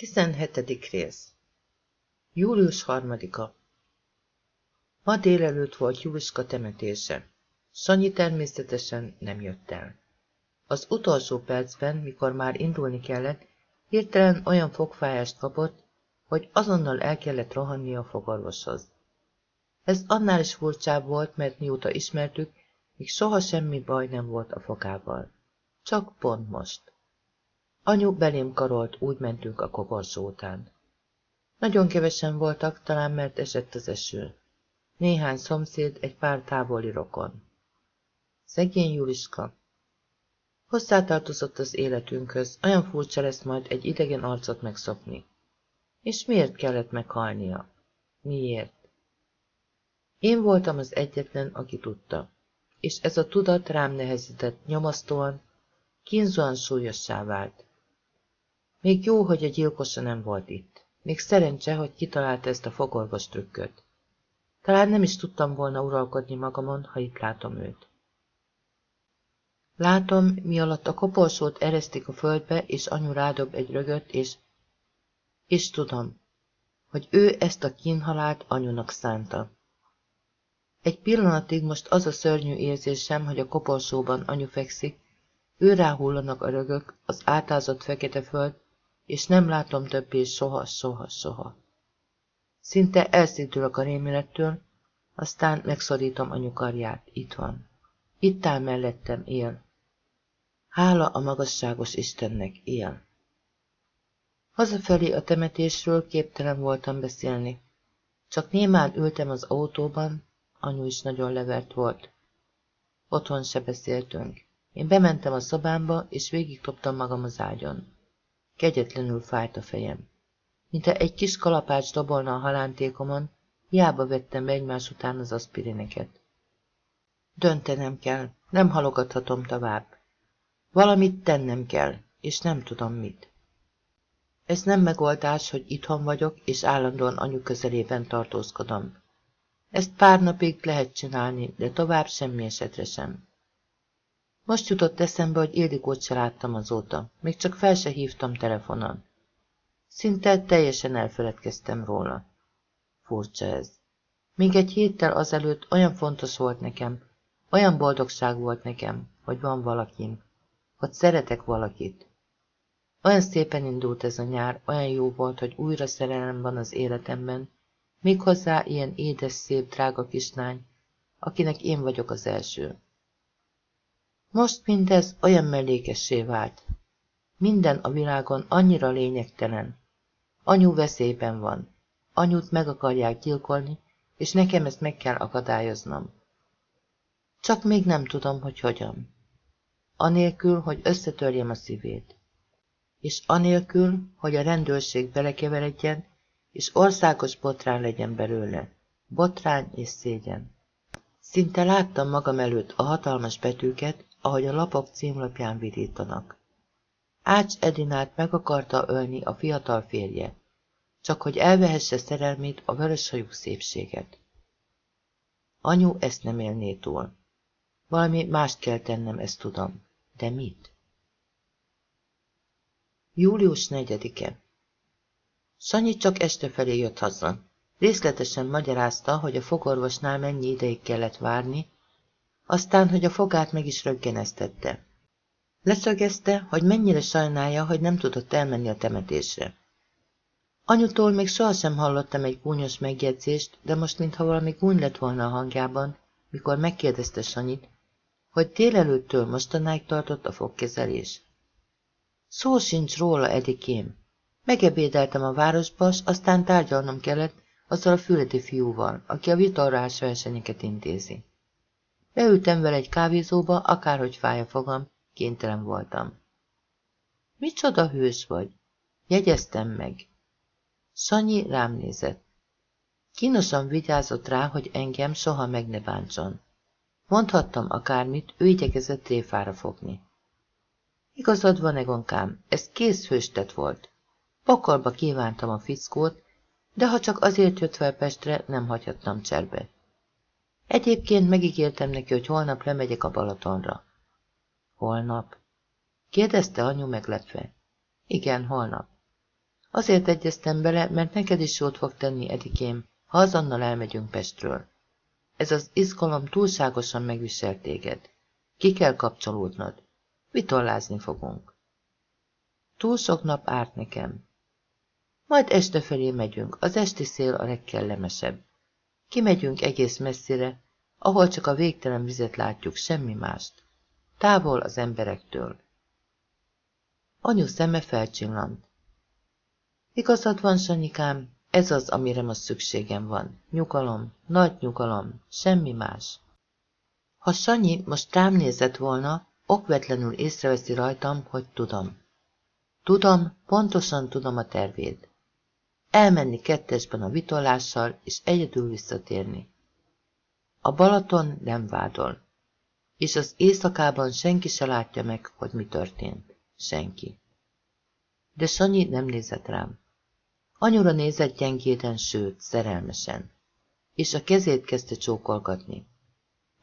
Tizenhetedik rész Július harmadika Ma délelőtt volt Juliska temetése. Sanyi természetesen nem jött el. Az utolsó percben, mikor már indulni kellett, hirtelen olyan fogfájást kapott, hogy azonnal el kellett rohanni a fogorvoshoz. Ez annál is furcsább volt, mert mióta ismertük, még soha semmi baj nem volt a fogával. Csak pont most. Anyu belém karolt, úgy mentünk a koporsó után. Nagyon kevesen voltak, talán mert esett az eső. Néhány szomszéd, egy pár távoli rokon. Szegény Juliska. Hozzátartozott az életünkhöz, olyan furcsa lesz majd egy idegen arcot megszokni. És miért kellett meghalnia? Miért? Én voltam az egyetlen, aki tudta. És ez a tudat rám nehezített nyomasztóan, kínzóan súlyossá vált. Még jó, hogy a gyilkosa nem volt itt. Még szerencse, hogy kitalálta ezt a fogorvos trükköt. Talán nem is tudtam volna uralkodni magamon, ha itt látom őt. Látom, mi alatt a koporsót eresztik a földbe, és anyu rádob egy rögöt, és... És tudom, hogy ő ezt a kínhalált anyunak szánta. Egy pillanatig most az a szörnyű érzésem, hogy a koporsóban anyu fekszik, ő ráhullanak a rögök, az átázott fekete föld, és nem látom többé soha, soha, soha. Szinte elszítülök a rémülettől, aztán megszorítom a. Itt van. Itt áll mellettem, él. Hála a magasságos Istennek, él. Hazafelé a temetésről képtelen voltam beszélni. Csak némán ültem az autóban, anyu is nagyon levert volt. Otthon se beszéltünk. Én bementem a szobámba, és végig magam az ágyon. Kegyetlenül fájt a fejem. Mintha egy kis kalapács dobolna a halántékomon, hiába vettem be egymás után az aszpirineket. Döntenem kell, nem halogathatom tovább. Valamit tennem kell, és nem tudom mit. Ez nem megoldás, hogy itthon vagyok, és állandóan anyu közelében tartózkodom. Ezt pár napig lehet csinálni, de tovább semmi esetre sem. Most jutott eszembe, hogy Ildikót se láttam azóta, még csak fel se hívtam telefonon. Szinte teljesen elfeledkeztem róla. Furcsa ez. Még egy héttel azelőtt olyan fontos volt nekem, olyan boldogság volt nekem, hogy van valakim, hogy szeretek valakit. Olyan szépen indult ez a nyár, olyan jó volt, hogy újra szerelem van az életemben, méghozzá ilyen édes, szép, drága kislány, akinek én vagyok az első. Most mindez olyan mellékessé vált. Minden a világon annyira lényegtelen. Anyu veszélyben van. Anyut meg akarják gyilkolni, és nekem ezt meg kell akadályoznom. Csak még nem tudom, hogy hogyan. Anélkül, hogy összetörjem a szívét. És anélkül, hogy a rendőrség belekeveredjen, és országos botrán legyen belőle. Botrány és szégyen. Szinte láttam magam előtt a hatalmas betűket, ahogy a lapok címlapján virítanak. Ács Edinát meg akarta ölni a fiatal férje, csak hogy elvehesse szerelmét a vöröshajú szépséget. Anyu ezt nem élné túl. Valami mást kell tennem, ezt tudom. De mit? Július 4-e Sanyi csak este felé jött haza. Részletesen magyarázta, hogy a fogorvosnál mennyi ideig kellett várni, aztán, hogy a fogát meg is röggeneztette. Leszögezte, hogy mennyire sajnálja, hogy nem tudott elmenni a temetésre. Anyutól még sohasem hallottam egy gúnyos megjegyzést, de most mintha valami gúny lett volna a hangjában, mikor megkérdezte Sanyit, hogy délelőttől mostanáig tartott a fogkezelés. Szó sincs róla, Edikém. Megebédeltem a városba, aztán tárgyalnom kellett azzal a fületi fiúval, aki a vitorrás versenyeket intézi. Beültem vele egy kávézóba, akárhogy fáj a fogam, kénytelen voltam. Micsoda hős vagy? Jegyeztem meg. Sanyi rám nézett. Kínosan vigyázott rá, hogy engem soha meg ne bántson. Mondhattam akármit, ő igyekezett tréfára fogni. Igazad van, Egonkám, ez kész hőstet volt. Pokolba kívántam a fickót, de ha csak azért jött fel Pestre, nem hagyhattam cserbe. Egyébként megígértem neki, hogy holnap lemegyek a Balatonra. Holnap? Kérdezte anyu meglepve. Igen, holnap. Azért egyeztem bele, mert neked is jót fog tenni, Edikém, ha azonnal elmegyünk Pestről. Ez az izgalom túlságosan megvisel téged. Ki kell kapcsolódnod. Vitorlázni fogunk. Túl sok nap árt nekem. Majd este felé megyünk, az esti szél a legkellemesebb. Kimegyünk egész messzire, ahol csak a végtelen vizet látjuk, semmi mást. Távol az emberektől. Anyu szeme felcsillant. Igazad van, Sanyikám, ez az, amire most szükségem van. Nyugalom, nagy nyugalom, semmi más. Ha Sanyi most rám nézett volna, okvetlenül észreveszi rajtam, hogy tudom. Tudom, pontosan tudom a tervét. Elmenni kettesben a vitollással, és egyedül visszatérni. A Balaton nem vádol, és az éjszakában senki se látja meg, hogy mi történt. Senki. De Sanyi nem nézett rám. Anyura nézett gyengéden, sőt, szerelmesen, és a kezét kezdte csókolgatni.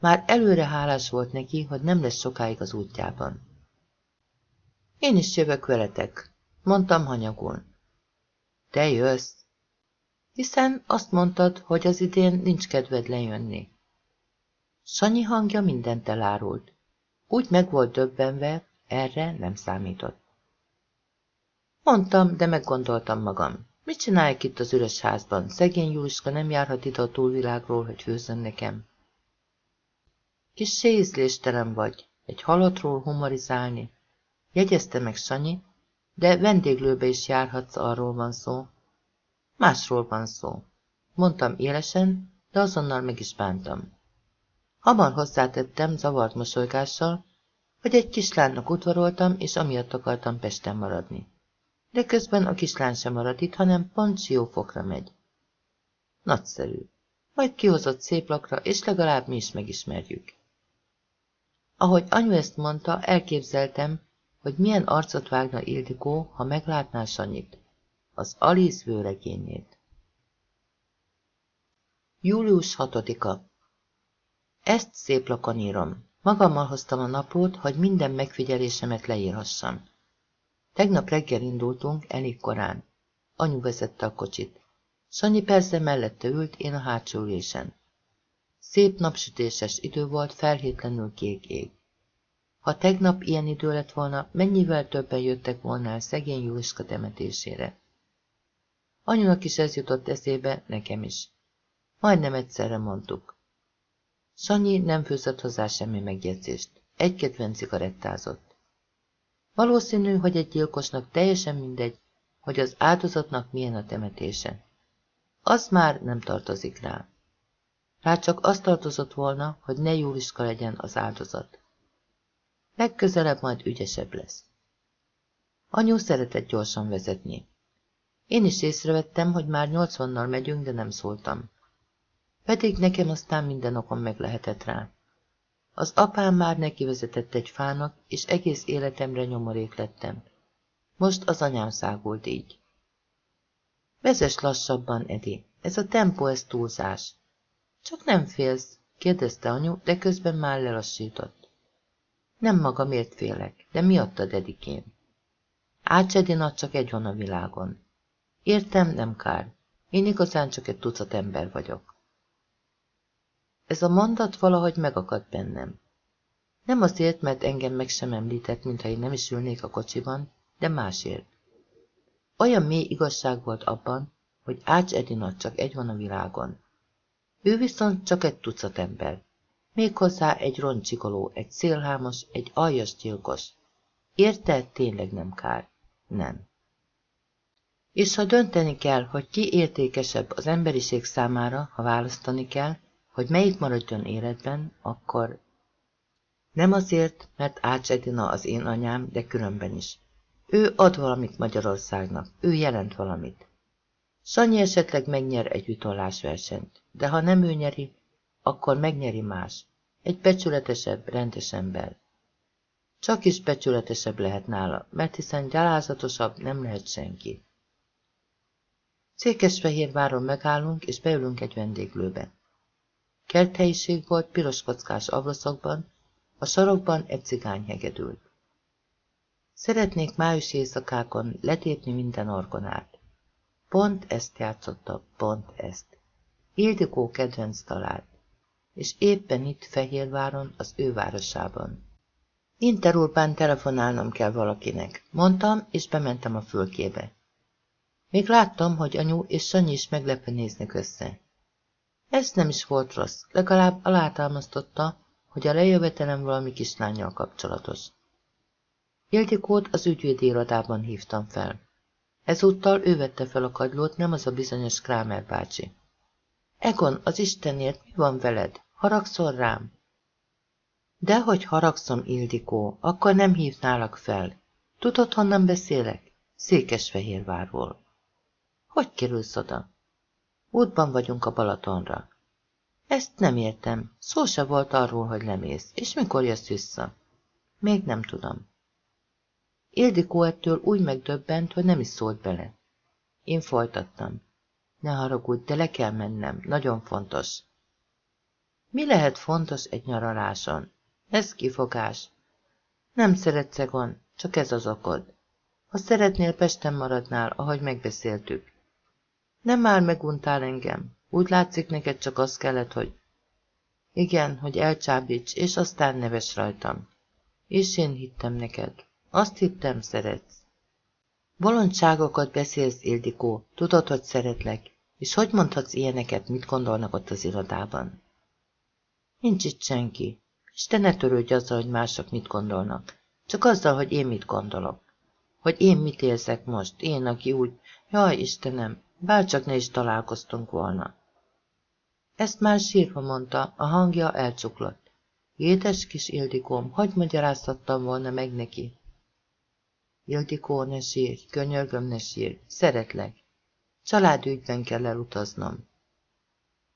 Már előre hálás volt neki, hogy nem lesz sokáig az útjában. Én is jövök veletek, mondtam hanyagul. Te jössz? Hiszen azt mondtad, hogy az idén nincs kedved lejönni. Sanyi hangja mindent elárult. Úgy meg volt döbbenve, erre nem számított. Mondtam, de meggondoltam magam. Mit csinálják itt az üres házban? Szegény Juliska nem járhat ide a túlvilágról, hogy főzön nekem. Kis ízléstelen vagy, egy halottról humorizálni. Jegyezte meg Sanyi, de vendéglőbe is járhatsz, arról van szó. Másról van szó. Mondtam élesen, de azonnal meg is bántam. Hamar hozzátettem zavart mosolygással, hogy egy kislánynak udvaroltam, és amiatt akartam Pesten maradni. De közben a kislány sem marad itt, hanem pont siófokra megy. Nagyszerű. Majd kihozott szép lakra, és legalább mi is megismerjük. Ahogy anyu ezt mondta, elképzeltem, hogy milyen arcot vágna Ildikó, ha meglátná Sanyit, az Alice vőlegényét. Július 6-a Ezt szép lakon írom. Magammal hoztam a napot, hogy minden megfigyelésemet leírhassam. Tegnap reggel indultunk, elég korán. Anyu vezette a kocsit. Sanyi persze mellette ült, én a hátsó ülésen. Szép napsütéses idő volt, felhétlenül kék ég. Ha tegnap ilyen idő lett volna, mennyivel többen jöttek volna el szegény Juliska temetésére. Anyunak is ez jutott eszébe, nekem is. Majdnem egyszerre mondtuk. Sanyi nem főzött hozzá semmi megjegyzést. Egy kedvenc cigarettázott. Valószínű, hogy egy gyilkosnak teljesen mindegy, hogy az áldozatnak milyen a temetése. Az már nem tartozik rá. Rá csak azt tartozott volna, hogy ne Júliska legyen az áldozat. Legközelebb majd ügyesebb lesz. Anyu szeretett gyorsan vezetni. Én is észrevettem, hogy már nyolcvannal megyünk, de nem szóltam. Pedig nekem aztán minden okom meg lehetett rá. Az apám már neki vezetett egy fának, és egész életemre nyomorék lettem. Most az anyám szágult így. Vezes lassabban, Edi. Ez a tempó, ez túlzás. Csak nem félsz, kérdezte anyu, de közben már lelassított. Nem magamért félek, de miattad, Edikém. Ács Edina csak egy van a világon. Értem, nem kár. Én igazán csak egy tucat ember vagyok. Ez a mondat valahogy megakadt bennem. Nem azért, mert engem meg sem említett, mintha én nem is ülnék a kocsiban, de másért. Olyan mély igazság volt abban, hogy Ács Edina csak egy van a világon. Ő viszont csak egy tucat ember. Méghozzá egy roncsikoló, egy szélhámos, egy aljas gyilkos. Érte, tényleg nem kár. Nem. És ha dönteni kell, hogy ki értékesebb az emberiség számára, ha választani kell, hogy melyik maradjon életben, akkor nem azért, mert Ács Edina az én anyám, de különben is. Ő ad valamit Magyarországnak, ő jelent valamit. Sanyi esetleg megnyer egy vitolásversenyt, de ha nem ő nyeri, akkor megnyeri más, egy becsületesebb, rendes ember. Csak is becsületesebb lehet nála, mert hiszen gyalázatosabb nem lehet senki. Székesfehérváron megállunk, és beülünk egy vendéglőbe. Kerthelyiség volt piros kockás ablaszokban, a sarokban egy cigány hegedült. Szeretnék május éjszakákon letépni minden orgonát. Pont ezt játszotta, pont ezt. Ildikó kedvenc talált, és éppen itt Fehérváron, az ő városában. Interurban telefonálnom kell valakinek, mondtam, és bementem a fülkébe. Még láttam, hogy anyu és Sanyi is meglepve néznek össze. Ez nem is volt rossz, legalább alátámasztotta, hogy a lejövetelem valami kislányjal kapcsolatos. Ildikót az ügyvédi irodában hívtam fel. Ezúttal ő vette fel a kagylót, nem az a bizonyos Krámer bácsi. Egon, az Istenért, mi van veled? Haragszol rám? Dehogy haragszom, Ildikó, akkor nem hívnálak fel. Tudod, honnan beszélek? Székesfehérvárról. Hogy kerülsz oda? Útban vagyunk a Balatonra. Ezt nem értem. Szó se volt arról, hogy lemész. És mikor jössz vissza? Még nem tudom. Ildikó ettől úgy megdöbbent, hogy nem is szólt bele. Én folytattam. Ne haragudj, de le kell mennem. Nagyon fontos. Mi lehet fontos egy nyaraláson? Ez kifogás. Nem szeretsz, Egon, csak ez az okod. Ha szeretnél, Pesten maradnál, ahogy megbeszéltük. Nem már meguntál engem. Úgy látszik, neked csak az kellett, hogy... Igen, hogy elcsábíts, és aztán neves rajtam. És én hittem neked. Azt hittem, szeretsz. Bolondságokat beszélsz, Ildikó. Tudod, hogy szeretlek. És hogy mondhatsz ilyeneket, mit gondolnak ott az irodában? Nincs itt senki. És te ne törődj azzal, hogy mások mit gondolnak. Csak azzal, hogy én mit gondolok. Hogy én mit érzek most. Én, aki úgy... Jaj, Istenem, bárcsak ne is találkoztunk volna. Ezt már sírva mondta, a hangja elcsuklott. Édes kis Ildikóm, hogy magyaráztattam volna meg neki? Ildikó, ne sírj, könyörgöm, ne sírj, szeretlek. Családügyben kell elutaznom.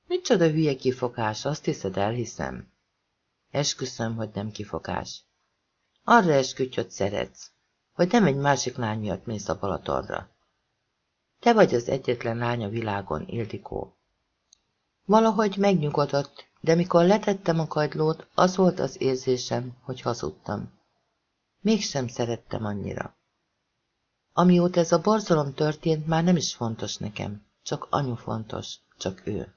Micsoda hülye kifogás, azt hiszed, elhiszem. Esküszöm, hogy nem kifogás. Arra esküdj, hogy szeretsz, hogy nem egy másik lány miatt mész a Balatonra. Te vagy az egyetlen lány a világon, Ildikó. Valahogy megnyugodott, de mikor letettem a kagylót, az volt az érzésem, hogy hazudtam. Mégsem szerettem annyira. Amióta ez a borzalom történt, már nem is fontos nekem, csak anyu fontos, csak ő.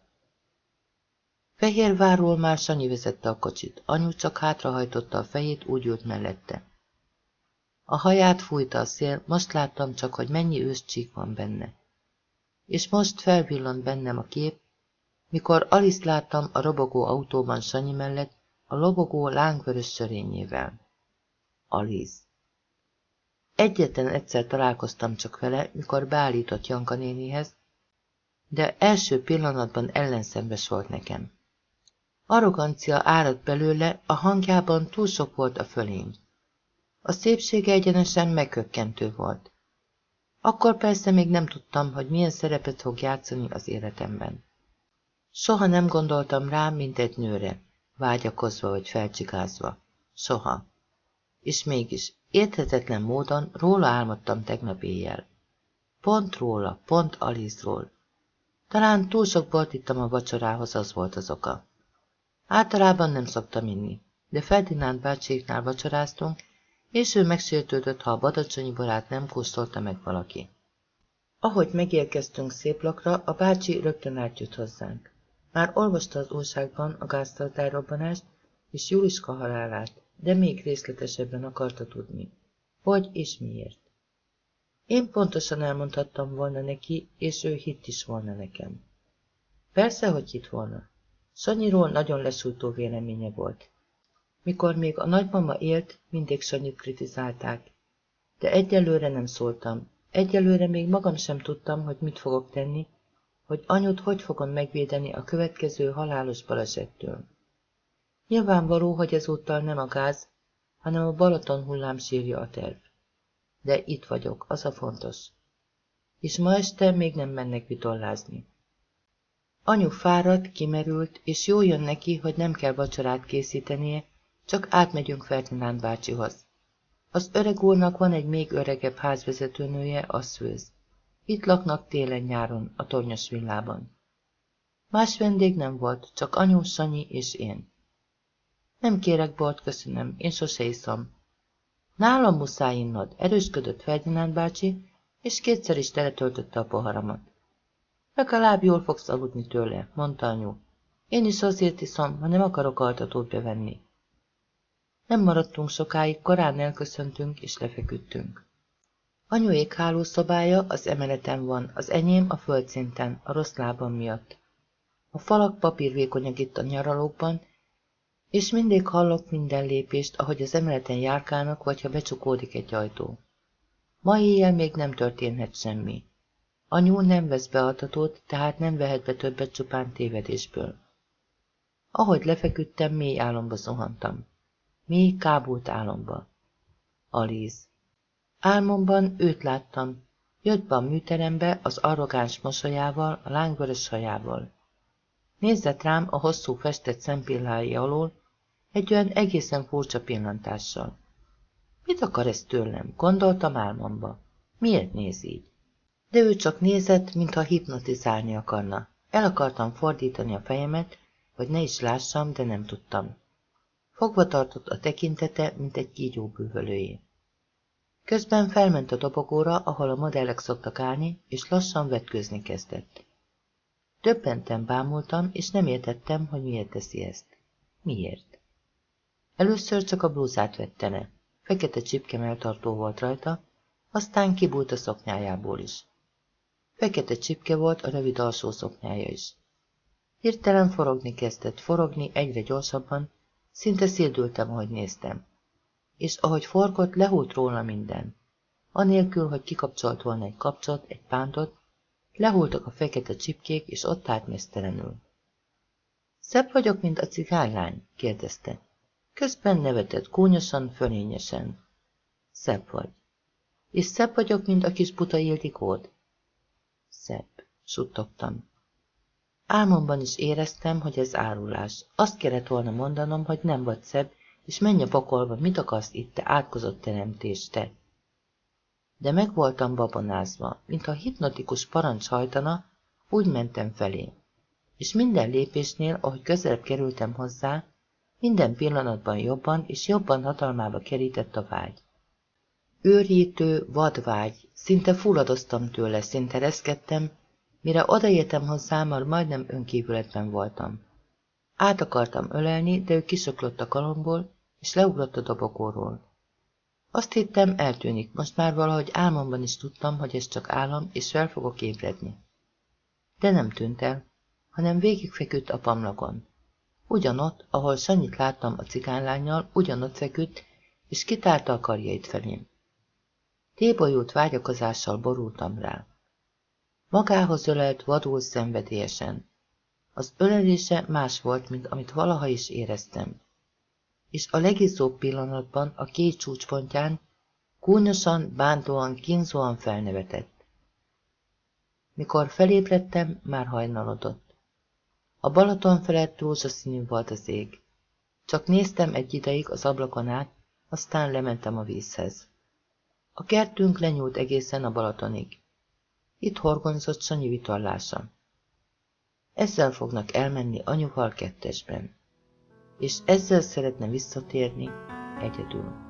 Fehérvárról már Sanyi vezette a kocsit, anyu csak hátrahajtotta a fejét, úgy ült mellette. A haját fújta a szél, most láttam csak, hogy mennyi őszcsík van benne. És most felvillant bennem a kép, mikor Alice láttam a robogó autóban Sanyi mellett, a lobogó lángvörös sörényével. Alice. Egyetlen egyszer találkoztam csak vele, mikor beállított Janka nénihez, de első pillanatban ellenszembes volt nekem. Arrogancia árad belőle, a hangjában túl sok volt a fölém. A szépsége egyenesen megkökkentő volt. Akkor persze még nem tudtam, hogy milyen szerepet fog játszani az életemben. Soha nem gondoltam rám, mint egy nőre, vágyakozva vagy felcsikázva. Soha. És mégis, érthetetlen módon róla álmodtam tegnap éjjel. Pont róla, pont Alizról. Talán túl sok bort ittam a vacsorához, az volt az oka. Általában nem szoktam inni, de Ferdinánd bácséknál vacsoráztunk, és ő megsértődött, ha a badacsonyi barát nem kóstolta meg valaki. Ahogy megérkeztünk szép lakra, a bácsi rögtön átjött hozzánk. Már olvasta az újságban a gáztartályrobbanást és Juliska halálát, de még részletesebben akarta tudni. Hogy és miért. Én pontosan elmondhattam volna neki, és ő hitt is volna nekem. Persze, hogy hitt volna. Sanyiról nagyon lesújtó véleménye volt. Mikor még a nagymama élt, mindig Sanyit kritizálták. De egyelőre nem szóltam. Egyelőre még magam sem tudtam, hogy mit fogok tenni, hogy anyut hogy fogom megvédeni a következő halálos balesettől. Nyilvánvaló, hogy ezúttal nem a gáz, hanem a Balaton hullám sírja a terv. De itt vagyok, az a fontos. És ma este még nem mennek vitorlázni. Anyu fáradt, kimerült, és jó jön neki, hogy nem kell vacsorát készítenie, csak átmegyünk Ferdinánd bácsihoz. Az öreg úrnak van egy még öregebb házvezetőnője, az szőz. Itt laknak télen-nyáron, a tornyos villában. Más vendég nem volt, csak anyu, Sanyi és én. Nem kérek bort, köszönöm, én sose iszom. Nálam muszáj innod, erősködött Ferdinánd bácsi, és kétszer is teletöltötte a poharamat. Legalább jól fogsz aludni tőle, mondta anyu. Én is azért iszom, ha nem akarok altatót bevenni. Nem maradtunk sokáig, korán elköszöntünk és lefeküdtünk. Anyuék hálószobája az emeleten van, az enyém a földszinten, a rossz lábam miatt. A falak papírvékonyak itt a nyaralókban, és mindig hallok minden lépést, ahogy az emeleten járkálnak, vagy ha becsukódik egy ajtó. Ma éjjel még nem történhet semmi. Anyu nem vesz beadatót, tehát nem vehet be többet csupán tévedésből. Ahogy lefeküdtem, mély álomba zuhantam. Mély, kábult álomba. Alíz. Álmomban őt láttam. Jött be a műterembe az arrogáns mosolyával, a lángvörös hajával. Nézett rám a hosszú festett szempillái alól, egy olyan egészen furcsa pillantással. Mit akar ez tőlem? Gondoltam álmomba. Miért néz így? De ő csak nézett, mintha hipnotizálni akarna. El akartam fordítani a fejemet, hogy ne is lássam, de nem tudtam. Fogva tartott a tekintete, mint egy kígyó bűvölőjé. Közben felment a dobogóra, ahol a modellek szoktak állni, és lassan vetkőzni kezdett. Döbbenten bámultam, és nem értettem, hogy miért teszi ezt. Miért? Először csak a blúzát vette le. Fekete csipkemeltartó volt rajta, aztán kibújt a szoknyájából is. Fekete csipke volt a rövid alsó szoknyája is. Hirtelen forogni kezdett, forogni egyre gyorsabban, szinte szédültem, ahogy néztem. És ahogy forgott, lehúlt róla minden. Anélkül, hogy kikapcsolt volna egy kapcsot, egy pántot, lehultak a fekete csipkék, és ott állt mesztelenül. Szebb vagyok, mint a cigánylány? kérdezte. Közben nevetett kúnyosan, fölényesen. Szebb vagy. És szebb vagyok, mint a kis buta Ildikód? Szebb, suttogtam. Álmomban is éreztem, hogy ez árulás. Azt kellett volna mondanom, hogy nem vagy szebb, és menj a pokolba, mit akarsz itt, te átkozott teremtés, te? De meg voltam babonázva, mintha hipnotikus parancs hajtana, úgy mentem felé. És minden lépésnél, ahogy közelebb kerültem hozzá, minden pillanatban jobban és jobban hatalmába kerített a vágy. Őrítő, vadvágy, szinte fulladoztam tőle, szinte reszkedtem, mire odaértem hozzá, már majdnem önkívületben voltam. Át akartam ölelni, de ő kisöklött a kalomból, és leugrott a dobogóról. Azt hittem, eltűnik, most már valahogy álmomban is tudtam, hogy ez csak álom, és fel fogok ébredni. De nem tűnt el, hanem végigfeküdt a pamlagon. Ugyanott, ahol Sanyit láttam a cigánlányjal, ugyanott feküdt, és kitárta a karjait felém. Tébolyult vágyakozással borultam rá. Magához ölelt vadul szenvedélyesen. Az ölelése más volt, mint amit valaha is éreztem. És a legizzóbb pillanatban a két csúcspontján kúnyosan, bántóan, kínzóan felnevetett. Mikor felébredtem, már hajnalodott. A Balaton felett rózsaszínű volt az ég. Csak néztem egy ideig az ablakon át, aztán lementem a vízhez. A kertünk lenyúlt egészen a Balatonig. Itt horgonzott Sanyi vitorlása. Ezzel fognak elmenni anyuval kettesben, és ezzel szeretne visszatérni egyedül.